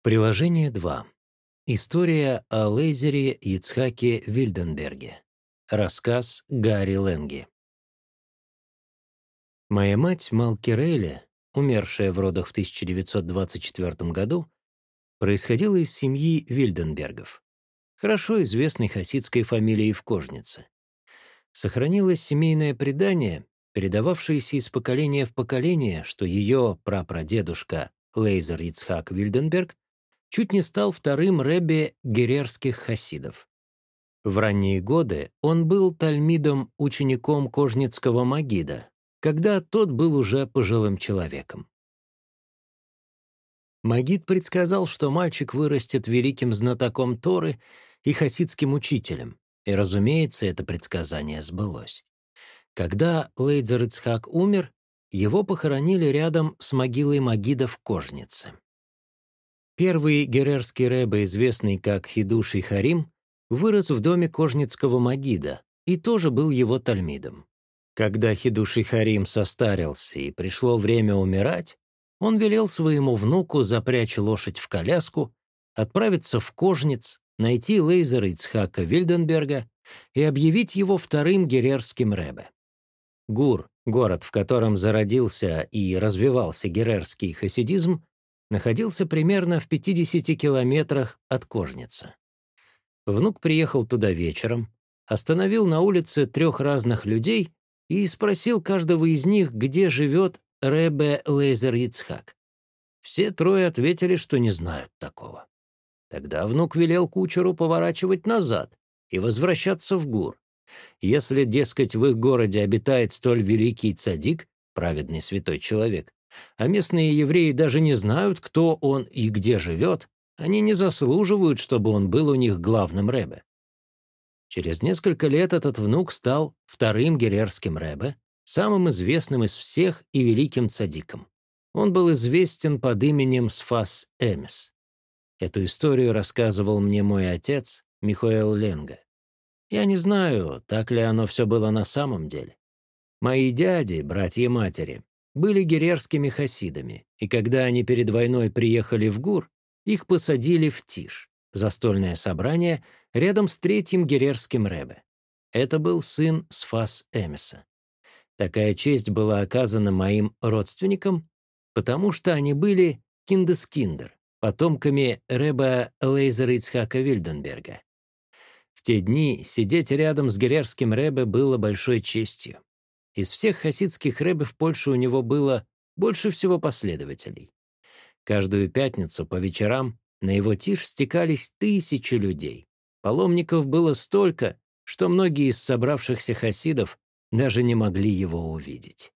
Приложение 2. История о Лейзере Ицхаке Вильденберге. Рассказ Гарри Ленги. Моя мать Малкирелли, умершая в родах в 1924 году, происходила из семьи Вильденбергов, хорошо известной хасидской фамилии в Кожнице. Сохранилось семейное предание, передававшееся из поколения в поколение, что ее прапрадедушка Лейзер Ицхак Вильденберг чуть не стал вторым рэбби герерских хасидов. В ранние годы он был тальмидом учеником Кожницкого Магида, когда тот был уже пожилым человеком. Магид предсказал, что мальчик вырастет великим знатоком Торы и хасидским учителем, и, разумеется, это предсказание сбылось. Когда Лейдзер Ицхак умер, его похоронили рядом с могилой Магида в Кожнице. Первый герерский рэбе, известный как Хидуший Харим, вырос в доме кожницкого Магида и тоже был его тальмидом. Когда Хидуший Харим состарился и пришло время умирать, он велел своему внуку запрячь лошадь в коляску, отправиться в Кожниц, найти Лейзера Ицхака Вильденберга и объявить его вторым герерским рэбе. Гур, город, в котором зародился и развивался герерский хасидизм, находился примерно в 50 километрах от Кожницы. Внук приехал туда вечером, остановил на улице трех разных людей и спросил каждого из них, где живет Ребе Лейзер Яцхак. Все трое ответили, что не знают такого. Тогда внук велел кучеру поворачивать назад и возвращаться в Гур. Если, дескать, в их городе обитает столь великий цадик, праведный святой человек, а местные евреи даже не знают, кто он и где живет, они не заслуживают, чтобы он был у них главным рэбе. Через несколько лет этот внук стал вторым герерским рэбе, самым известным из всех и великим цадиком. Он был известен под именем Сфас Эмис. Эту историю рассказывал мне мой отец, Михаил Ленга. Я не знаю, так ли оно все было на самом деле. Мои дяди, братья матери, были герерскими хасидами, и когда они перед войной приехали в Гур, их посадили в Тиш, застольное собрание, рядом с третьим герерским рэбе. Это был сын Сфас Эмиса. Такая честь была оказана моим родственникам, потому что они были киндескиндер, потомками рэба Лейзера Ицхака Вильденберга. В те дни сидеть рядом с герерским рэбе было большой честью. Из всех хасидских рэбе в Польше у него было больше всего последователей. Каждую пятницу по вечерам на его тишь стекались тысячи людей. Паломников было столько, что многие из собравшихся хасидов даже не могли его увидеть.